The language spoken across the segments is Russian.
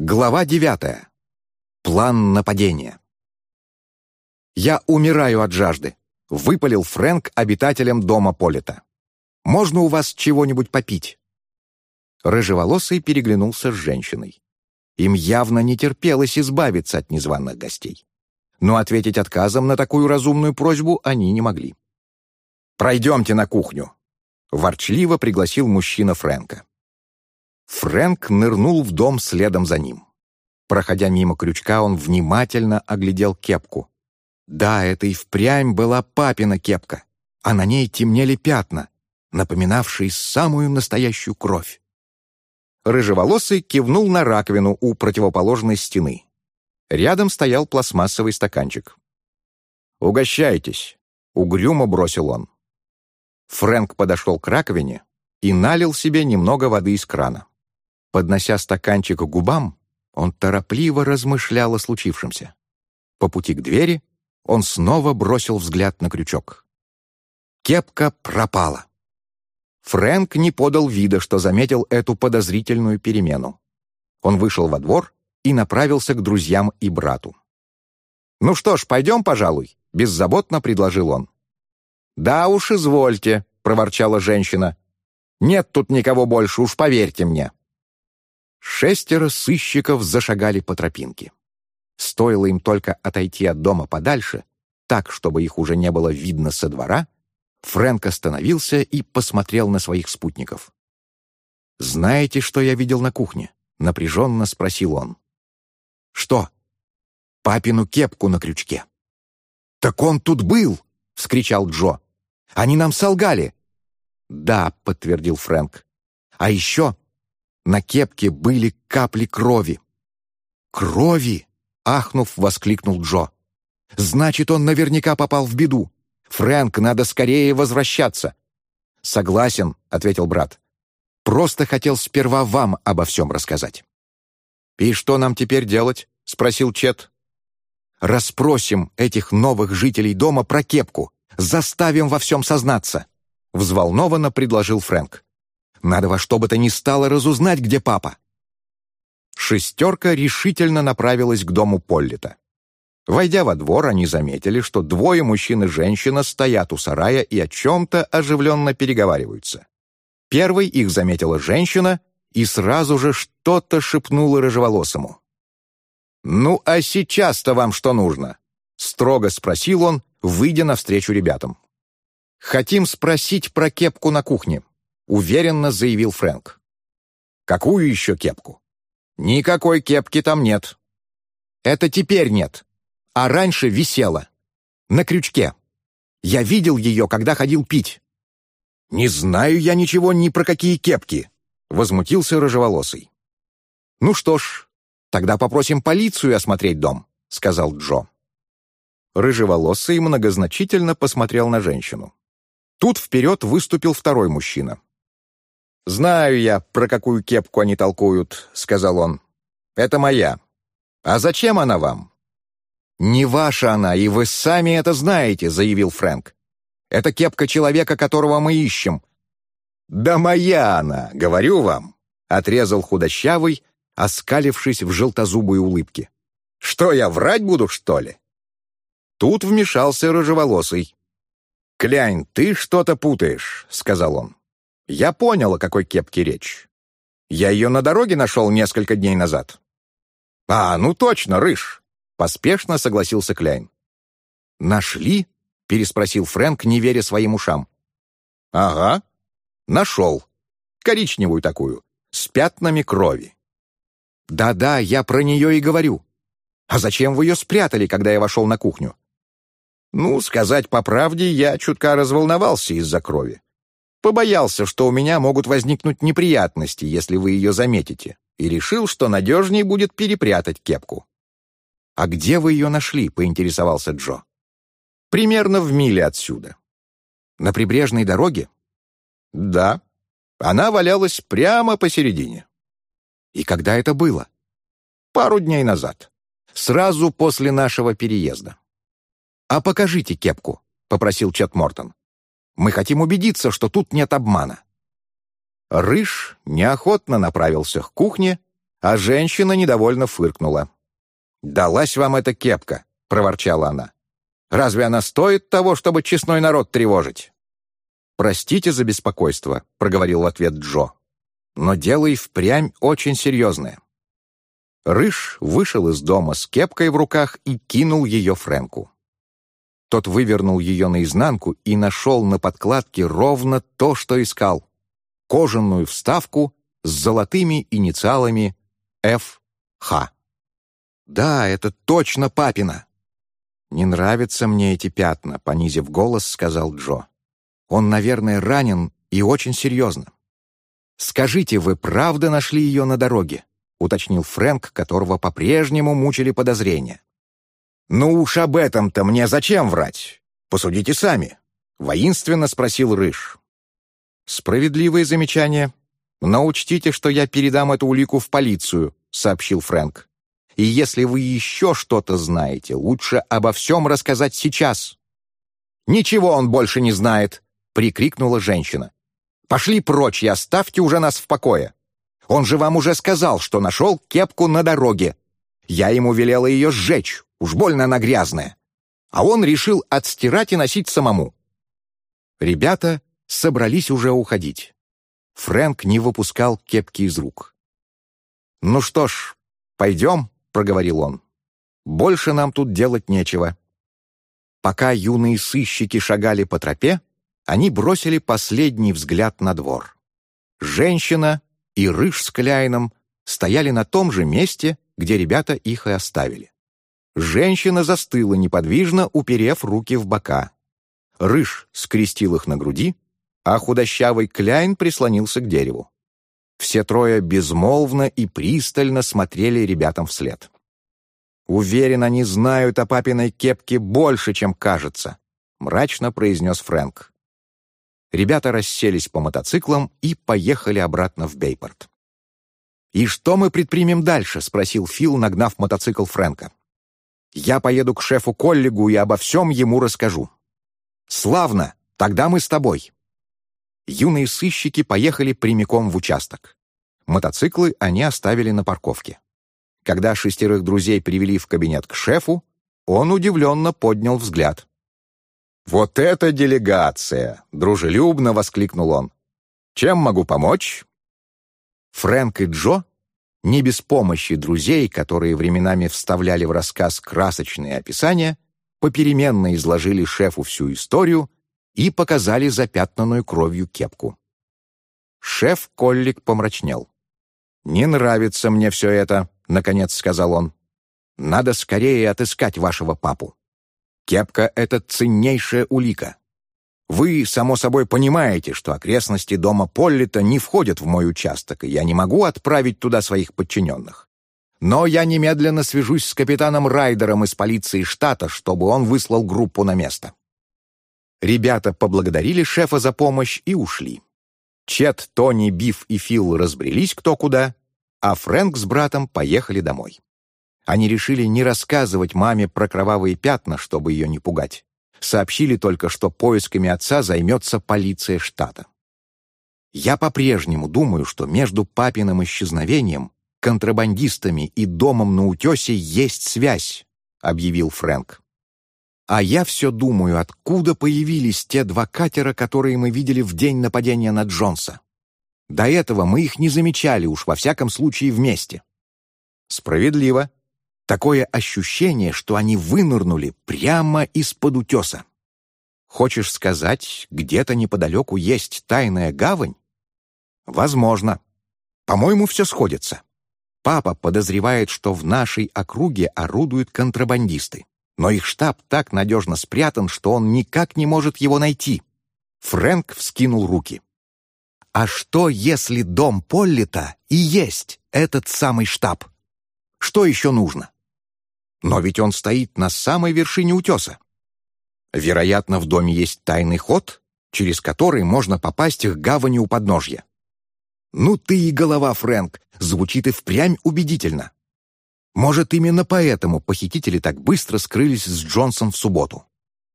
Глава девятая. План нападения. «Я умираю от жажды», — выпалил Фрэнк обитателям дома Полита. «Можно у вас чего-нибудь попить?» Рыжеволосый переглянулся с женщиной. Им явно не терпелось избавиться от незваных гостей. Но ответить отказом на такую разумную просьбу они не могли. «Пройдемте на кухню», — ворчливо пригласил мужчина Фрэнка. Фрэнк нырнул в дом следом за ним. Проходя мимо крючка, он внимательно оглядел кепку. Да, это и впрямь была папина кепка, а на ней темнели пятна, напоминавшие самую настоящую кровь. Рыжеволосый кивнул на раковину у противоположной стены. Рядом стоял пластмассовый стаканчик. «Угощайтесь», — угрюмо бросил он. Фрэнк подошел к раковине и налил себе немного воды из крана. Поднося стаканчик к губам, он торопливо размышлял о случившемся. По пути к двери он снова бросил взгляд на крючок. Кепка пропала. Фрэнк не подал вида, что заметил эту подозрительную перемену. Он вышел во двор и направился к друзьям и брату. «Ну что ж, пойдем, пожалуй», — беззаботно предложил он. «Да уж, извольте», — проворчала женщина. «Нет тут никого больше, уж поверьте мне». Шестеро сыщиков зашагали по тропинке. Стоило им только отойти от дома подальше, так, чтобы их уже не было видно со двора, Фрэнк остановился и посмотрел на своих спутников. «Знаете, что я видел на кухне?» — напряженно спросил он. «Что?» «Папину кепку на крючке». «Так он тут был!» — вскричал Джо. «Они нам солгали!» «Да», — подтвердил Фрэнк. «А еще на кепке были капли крови. «Крови!» — ахнув, воскликнул Джо. «Значит, он наверняка попал в беду. Фрэнк, надо скорее возвращаться». «Согласен», — ответил брат. «Просто хотел сперва вам обо всем рассказать». «И что нам теперь делать?» — спросил Чет. «Расспросим этих новых жителей дома про кепку. Заставим во всем сознаться», — взволнованно предложил Фрэнк. Надо во что бы то ни стало разузнать, где папа. Шестерка решительно направилась к дому Поллита. Войдя во двор, они заметили, что двое мужчин и женщина стоят у сарая и о чем-то оживленно переговариваются. Первой их заметила женщина и сразу же что-то шепнула рыжеволосому. «Ну, а сейчас-то вам что нужно?» — строго спросил он, выйдя навстречу ребятам. «Хотим спросить про кепку на кухне уверенно заявил Фрэнк. «Какую еще кепку?» «Никакой кепки там нет». «Это теперь нет, а раньше висела. На крючке. Я видел ее, когда ходил пить». «Не знаю я ничего ни про какие кепки», — возмутился рыжеволосый. «Ну что ж, тогда попросим полицию осмотреть дом», — сказал Джо. Рыжеволосый многозначительно посмотрел на женщину. Тут вперед выступил второй мужчина. «Знаю я, про какую кепку они толкуют», — сказал он. «Это моя. А зачем она вам?» «Не ваша она, и вы сами это знаете», — заявил Фрэнк. «Это кепка человека, которого мы ищем». «Да моя она, говорю вам», — отрезал худощавый, оскалившись в желтозубой улыбке. «Что, я врать буду, что ли?» Тут вмешался рыжеволосый. «Клянь, ты что-то путаешь», — сказал он. Я понял, о какой кепке речь. Я ее на дороге нашел несколько дней назад. «А, ну точно, рыж!» — поспешно согласился Кляйн. «Нашли?» — переспросил Фрэнк, не веря своим ушам. «Ага, нашел. Коричневую такую, с пятнами крови». «Да-да, я про нее и говорю. А зачем вы ее спрятали, когда я вошел на кухню?» «Ну, сказать по правде, я чутка разволновался из-за крови. Побоялся, что у меня могут возникнуть неприятности, если вы ее заметите, и решил, что надежнее будет перепрятать кепку. «А где вы ее нашли?» — поинтересовался Джо. «Примерно в миле отсюда». «На прибрежной дороге?» «Да. Она валялась прямо посередине». «И когда это было?» «Пару дней назад. Сразу после нашего переезда». «А покажите кепку», — попросил Чет Мортон. Мы хотим убедиться, что тут нет обмана». Рыж неохотно направился к кухне, а женщина недовольно фыркнула. «Далась вам эта кепка», — проворчала она. «Разве она стоит того, чтобы честной народ тревожить?» «Простите за беспокойство», — проговорил в ответ Джо. «Но дело и впрямь очень серьезное». Рыж вышел из дома с кепкой в руках и кинул ее Фрэнку. Тот вывернул ее наизнанку и нашел на подкладке ровно то, что искал — кожаную вставку с золотыми инициалами Ф.Х. «Да, это точно папина!» «Не нравятся мне эти пятна», — понизив голос, сказал Джо. «Он, наверное, ранен и очень серьезно». «Скажите, вы правда нашли ее на дороге?» — уточнил Фрэнк, которого по-прежнему мучили подозрения. «Ну уж об этом-то мне зачем врать? Посудите сами», — воинственно спросил Рыж. «Справедливое замечание. Но учтите, что я передам эту улику в полицию», — сообщил Фрэнк. «И если вы еще что-то знаете, лучше обо всем рассказать сейчас». «Ничего он больше не знает», — прикрикнула женщина. «Пошли прочь и оставьте уже нас в покое». Он же вам уже сказал, что нашел кепку на дороге. Я ему велела ее сжечь, уж больно она грязная. А он решил отстирать и носить самому. Ребята собрались уже уходить. Фрэнк не выпускал кепки из рук. «Ну что ж, пойдем», — проговорил он. «Больше нам тут делать нечего». Пока юные сыщики шагали по тропе, они бросили последний взгляд на двор. Женщина и Рыж с Кляйном стояли на том же месте, где ребята их и оставили. Женщина застыла неподвижно, уперев руки в бока. Рыж скрестил их на груди, а худощавый Кляйн прислонился к дереву. Все трое безмолвно и пристально смотрели ребятам вслед. «Уверен, они знают о папиной кепке больше, чем кажется», — мрачно произнес Фрэнк. Ребята расселись по мотоциклам и поехали обратно в Бейпорт. «И что мы предпримем дальше?» — спросил Фил, нагнав мотоцикл Фрэнка. «Я поеду к шефу Коллигу и обо всем ему расскажу». «Славно! Тогда мы с тобой!» Юные сыщики поехали прямиком в участок. Мотоциклы они оставили на парковке. Когда шестерых друзей привели в кабинет к шефу, он удивленно поднял взгляд. «Вот это делегация!» — дружелюбно воскликнул он. «Чем могу помочь?» Фрэнк и Джо, не без помощи друзей, которые временами вставляли в рассказ красочные описания, попеременно изложили шефу всю историю и показали запятнанную кровью кепку. Шеф Коллик помрачнел. «Не нравится мне все это», — наконец сказал он. «Надо скорее отыскать вашего папу». Кепка — это ценнейшая улика. Вы, само собой, понимаете, что окрестности дома Поллита не входят в мой участок, и я не могу отправить туда своих подчиненных. Но я немедленно свяжусь с капитаном Райдером из полиции штата, чтобы он выслал группу на место. Ребята поблагодарили шефа за помощь и ушли. Чет, Тони, Биф и Фил разбрелись кто куда, а Фрэнк с братом поехали домой. Они решили не рассказывать маме про кровавые пятна, чтобы ее не пугать. Сообщили только, что поисками отца займется полиция штата. Я по-прежнему думаю, что между папиным исчезновением, контрабандистами и домом на утесе есть связь, объявил Фрэнк. А я все думаю, откуда появились те два катера, которые мы видели в день нападения на Джонса. До этого мы их не замечали уж во всяком случае вместе. Справедливо, Такое ощущение, что они вынырнули прямо из-под утеса. Хочешь сказать, где-то неподалеку есть тайная гавань? Возможно. По-моему, все сходится. Папа подозревает, что в нашей округе орудуют контрабандисты. Но их штаб так надежно спрятан, что он никак не может его найти. Фрэнк вскинул руки. А что, если дом Поллита и есть этот самый штаб? Что еще нужно? Но ведь он стоит на самой вершине утеса. Вероятно, в доме есть тайный ход, через который можно попасть к гавани у подножья. «Ну ты и голова, Фрэнк!» звучит и впрямь убедительно. Может, именно поэтому похитители так быстро скрылись с Джонсом в субботу.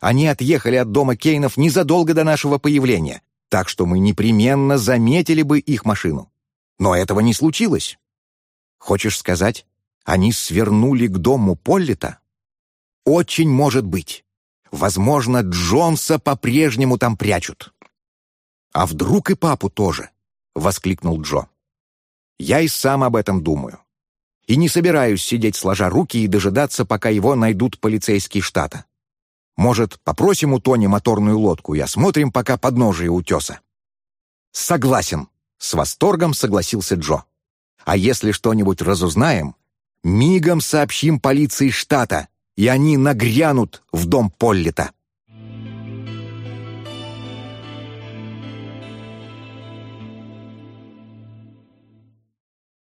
Они отъехали от дома Кейнов незадолго до нашего появления, так что мы непременно заметили бы их машину. Но этого не случилось. Хочешь сказать, они свернули к дому Поллита? Очень может быть. Возможно, Джонса по-прежнему там прячут. А вдруг и папу тоже? Воскликнул Джо. Я и сам об этом думаю. И не собираюсь сидеть сложа руки и дожидаться, пока его найдут полицейские штата. Может, попросим у Тони моторную лодку и осмотрим пока подножие утеса?» «Согласен», — с восторгом согласился Джо. «А если что-нибудь разузнаем, мигом сообщим полиции штата, и они нагрянут в дом Поллита».